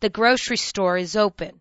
The grocery store is open.